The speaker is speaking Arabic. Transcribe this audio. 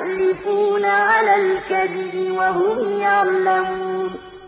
مِنْهُمْ وَيَحْلِفُونَ عَلَى الْكَذِبِ وَهُمْ يَعْلَمُونَ